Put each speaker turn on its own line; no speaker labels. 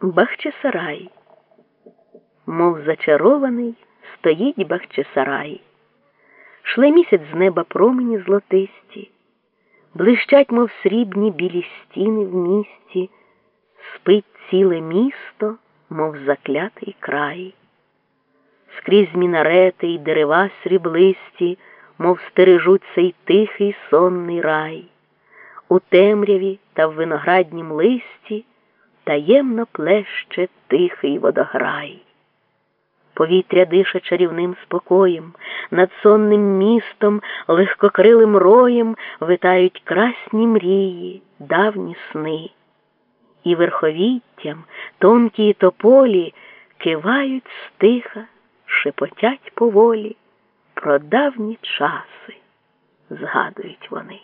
Бахчисарай, мов зачарований, стоїть Бахчисарай. Шле місяць з неба промені злотисті, блищать, мов срібні білі стіни в місті, спить ціле місто, мов заклятий край. Скрізь мінарети й дерева сріблисті, мов стережуть цей тихий сонний рай. У темряві та в винограднім листі таємно плеще тихий водограй. Повітря дише чарівним спокоєм, над сонним містом, легкокрилим роєм витають красні мрії, давні сни, і верховіттям тонкі тополі кивають стиха, шепотять поволі, про давні часи згадують вони.